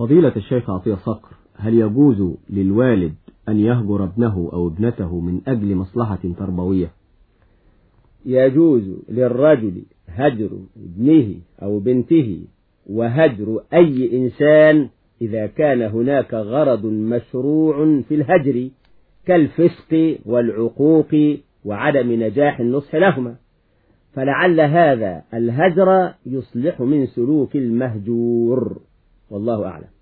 فضيلة الشيخ عطية صقر هل يجوز للوالد أن يهجر ابنه أو ابنته من أجل مصلحة تربوية؟ يجوز للرجل هجر ابنه أو بنته وهجر أي إنسان إذا كان هناك غرض مشروع في الهجر كالفسق والعقوق وعدم نجاح النصح لهما. فلعل هذا الهجر يصلح من سلوك المهجور. والله أعلم.